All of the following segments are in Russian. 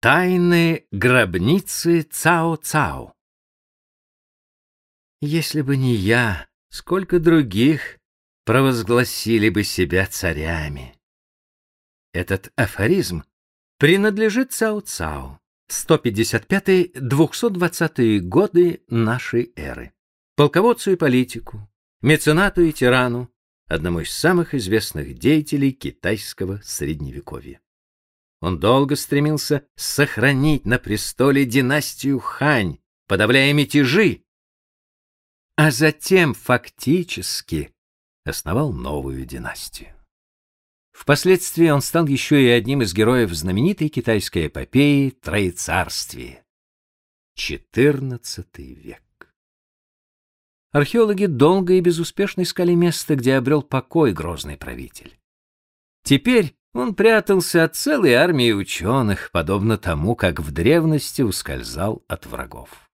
Тайны гробницы Цао-Цао. Если бы не я, сколько других провозгласили бы себя царями. Этот афоризм принадлежит Цао-Цао, 155-220 годы нашей эры, полководцу и политику, меценату и тирану, одному из самых известных деятелей китайского средневековья. Он долго стремился сохранить на престоле династию Хань, подавляя мятежи, а затем фактически основал новую династию. Впоследствии он стал еще и одним из героев знаменитой китайской эпопеи Троецарствие. XIV век. Археологи долго и безуспешно искали место, где обрел покой грозный правитель. Теперь он прятался от целой армии ученых, подобно тому, как в древности ускользал от врагов.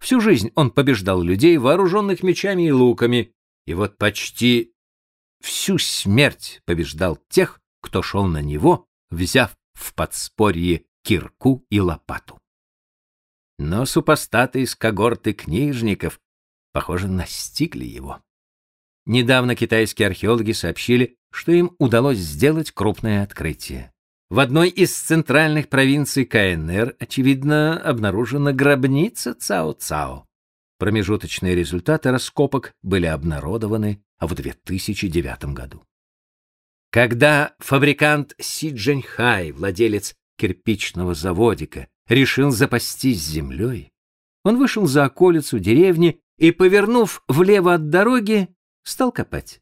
Всю жизнь он побеждал людей, вооруженных мечами и луками, и вот почти всю смерть побеждал тех, кто шел на него, взяв в подспорье кирку и лопату. Но супостаты из когорты книжников, похоже, настигли его. Недавно китайские археологи сообщили, что им удалось сделать крупное открытие. В одной из центральных провинций КНР, очевидно, обнаружена гробница Цао-Цао. Промежуточные результаты раскопок были обнародованы в 2009 году. Когда фабрикант Си Джэньхай, владелец кирпичного заводика, решил запастись землей, он вышел за околицу деревни и, повернув влево от дороги, стал копать.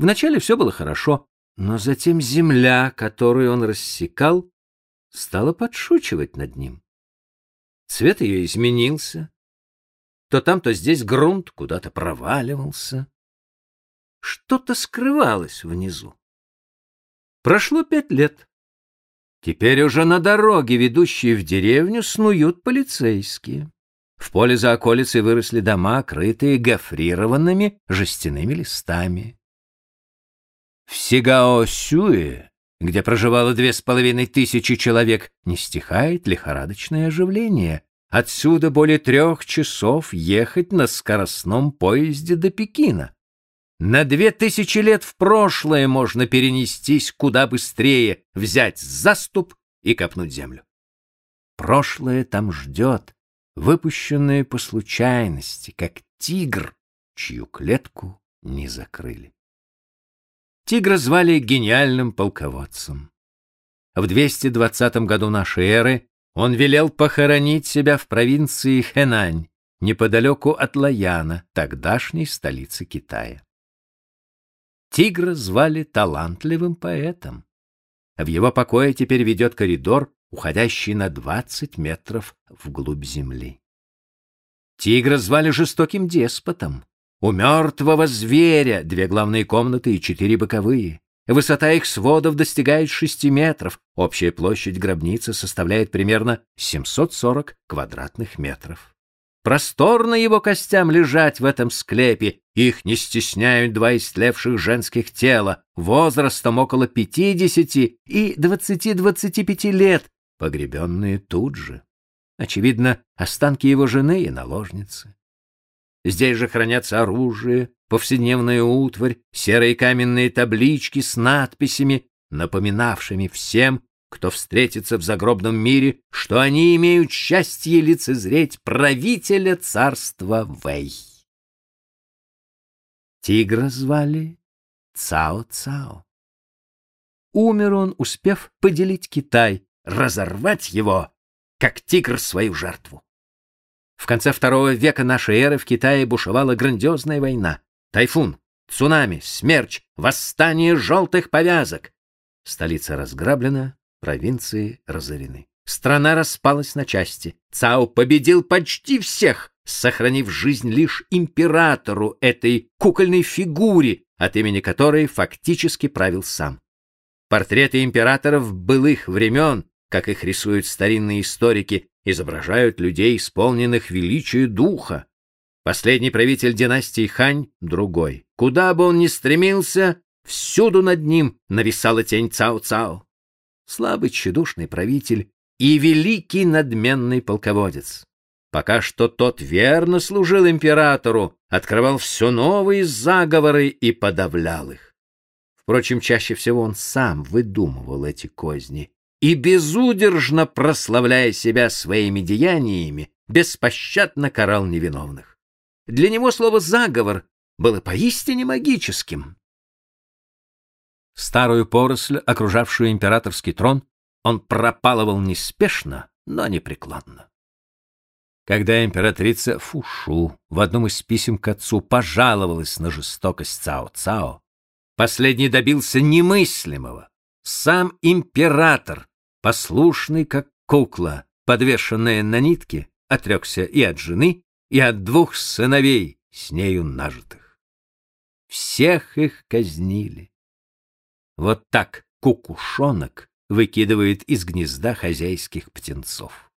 Вначале все было хорошо, но затем земля, которую он рассекал, стала подшучивать над ним. Цвет ее изменился. То там, то здесь грунт куда-то проваливался. Что-то скрывалось внизу. Прошло пять лет. Теперь уже на дороге, ведущей в деревню, снуют полицейские. В поле за околицей выросли дома, крытые гофрированными жестяными листами. В Сигао-Сюэ, где проживало две с половиной тысячи человек, не стихает лихорадочное оживление. Отсюда более трех часов ехать на скоростном поезде до Пекина. На две тысячи лет в прошлое можно перенестись куда быстрее, взять заступ и копнуть землю. Прошлое там ждет, выпущенное по случайности, как тигр, чью клетку не закрыли. Тигра звали гениальным полководцем. В 220 году нашей эры он велел похоронить себя в провинции Хэнань, неподалеку от Лаяна, тогдашней столицы Китая. Тигра звали талантливым поэтом. В его покое теперь ведет коридор, уходящий на 20 метров вглубь земли. Тигра звали жестоким деспотом. У мертвого зверя две главные комнаты и четыре боковые. Высота их сводов достигает шести метров. Общая площадь гробницы составляет примерно 740 квадратных метров. Просторно его костям лежать в этом склепе. Их не стесняют два истлевших женских тела, возрастом около 50 и 20-25 лет, погребенные тут же. Очевидно, останки его жены и наложницы. Здесь же хранятся оружие, повседневная утварь, серые каменные таблички с надписями, напоминавшими всем, кто встретится в загробном мире, что они имеют счастье лицезреть правителя царства Вэй. Тигра звали Цао-Цао. Умер он, успев поделить Китай, разорвать его, как тигр свою жертву. В конце второго века нашей эры в Китае бушевала грандиозная война. Тайфун, цунами, смерч, восстание желтых повязок. Столица разграблена, провинции разорены. Страна распалась на части. Цао победил почти всех, сохранив жизнь лишь императору этой кукольной фигуре, от имени которой фактически правил сам. Портреты императоров былых времен, как их рисуют старинные историки, изображают людей, исполненных величия духа. Последний правитель династии Хань — другой. Куда бы он ни стремился, всюду над ним нависала тень Цао-Цао. Слабый, тщедушный правитель и великий надменный полководец. Пока что тот верно служил императору, открывал все новые заговоры и подавлял их. Впрочем, чаще всего он сам выдумывал эти козни и, безудержно прославляя себя своими деяниями, беспощадно карал невиновных. Для него слово «заговор» было поистине магическим. Старую поросль, окружавшую императорский трон, он пропалывал неспешно, но непреклонно. Когда императрица Фушу в одном из писем к отцу пожаловалась на жестокость Цао-Цао, последний добился немыслимого. Сам император, послушный как кукла, подвешенная на нитке, отрекся и от жены, и от двух сыновей, с нею нажитых. Всех их казнили. Вот так кукушонок выкидывает из гнезда хозяйских птенцов.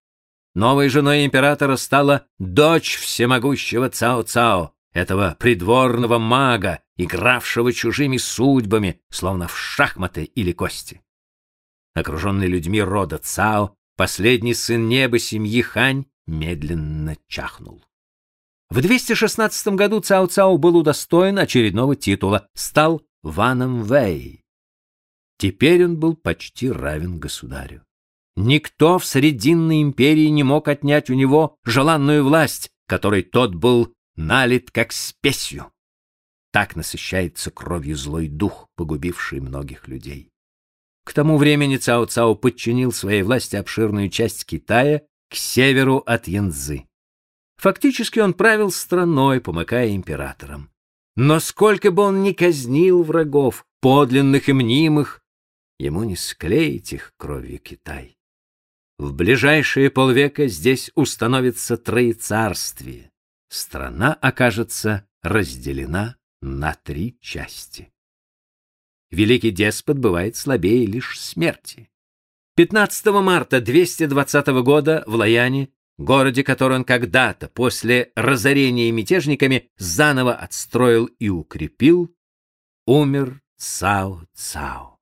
Новой женой императора стала дочь всемогущего Цао-Цао, этого придворного мага, игравшего чужими судьбами, словно в шахматы или кости. Окруженный людьми рода Цао, последний сын неба семьи Хань медленно чахнул. В 216 году Цао-Цао был удостоен очередного титула, стал Ваном Вэй. Теперь он был почти равен государю. Никто в Срединной империи не мог отнять у него желанную власть, которой тот был налит как спесью. Так насыщается кровью злой дух, погубивший многих людей. К тому времени Цао-Цао подчинил своей власти обширную часть Китая к северу от Янцзы. Фактически он правил страной, помыкая императором. Но сколько бы он ни казнил врагов, подлинных и мнимых, ему не склеить их кровью Китай. В ближайшие полвека здесь установится троецарствие. Страна окажется разделена на три части. Великий деспот бывает слабее лишь смерти. 15 марта 220 года в Лаяне, городе, который он когда-то после разорения мятежниками заново отстроил и укрепил, умер Цао Цао.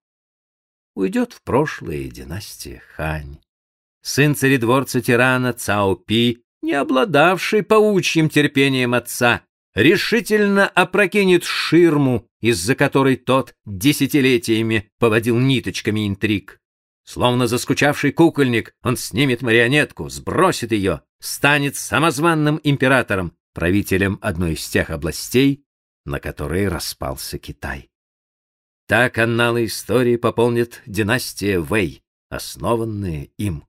Уйдет в прошлое династия Хань сын царедворца-тирана Цао Пи, не обладавший паучьим терпением отца, решительно опрокинет ширму, из-за которой тот десятилетиями поводил ниточками интриг. Словно заскучавший кукольник, он снимет марионетку, сбросит ее, станет самозванным императором, правителем одной из тех областей, на которые распался Китай. Так анналы истории пополнит династия Вэй, основанная им.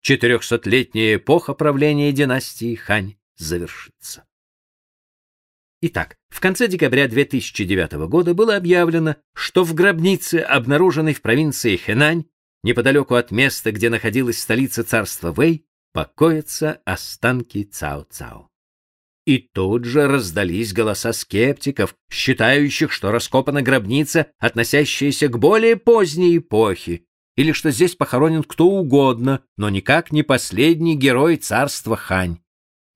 Четырехсотлетняя эпоха правления династии Хань завершится. Итак, в конце декабря 2009 года было объявлено, что в гробнице, обнаруженной в провинции Хэнань, неподалеку от места, где находилась столица царства Вэй, покоятся останки Цао-Цао. И тут же раздались голоса скептиков, считающих, что раскопана гробница, относящаяся к более поздней эпохе, или что здесь похоронен кто угодно, но никак не последний герой царства Хань.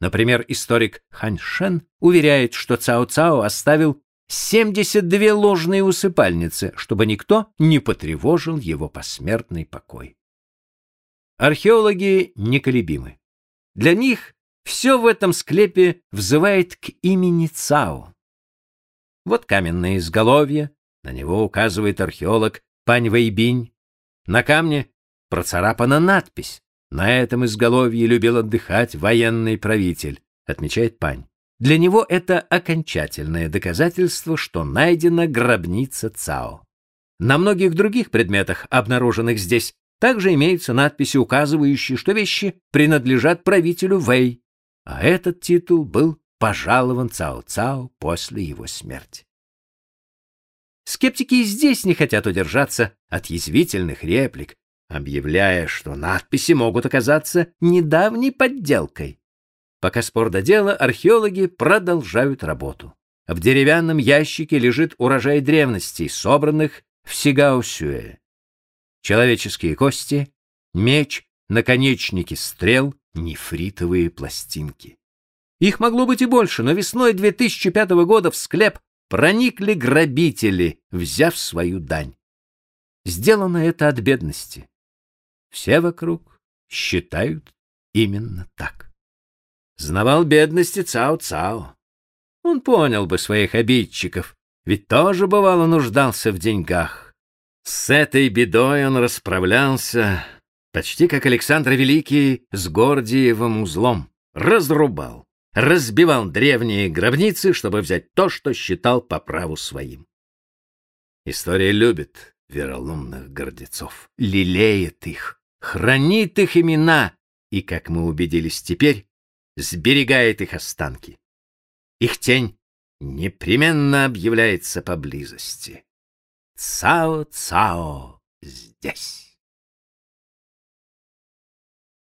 Например, историк Хань Шен уверяет, что Цао-Цао оставил 72 ложные усыпальницы, чтобы никто не потревожил его посмертный покой. Археологи неколебимы. Для них все в этом склепе взывает к имени Цао. Вот каменное изголовье, на него указывает археолог Пань Вэйбинь, на камне процарапана надпись. На этом изголовье любил отдыхать военный правитель, отмечает Пань. Для него это окончательное доказательство, что найдена гробница Цао. На многих других предметах, обнаруженных здесь, также имеются надписи, указывающие, что вещи принадлежат правителю Вэй, а этот титул был пожалован Цао-Цао после его смерти. Скептики и здесь не хотят удержаться от язвительных реплик, объявляя, что надписи могут оказаться недавней подделкой. Пока спор до дела, археологи продолжают работу. В деревянном ящике лежит урожай древностей, собранных в Сигаусюэ. Человеческие кости, меч, наконечники стрел, нефритовые пластинки. Их могло быть и больше, но весной 2005 года в склеп проникли грабители, взяв свою дань. Сделано это от бедности. Все вокруг считают именно так. Знавал бедности Цао-Цао. Он понял бы своих обидчиков, ведь тоже бывало нуждался в деньгах. С этой бедой он расправлялся почти как Александр Великий с Гордиевым узлом. Разрубал, разбивал древние гробницы, чтобы взять то, что считал по праву своим. История любит вероломных гордецов, лелеет их, хранит их имена и, как мы убедились теперь, сберегает их останки. Их тень непременно объявляется поблизости. Цао-цао здесь.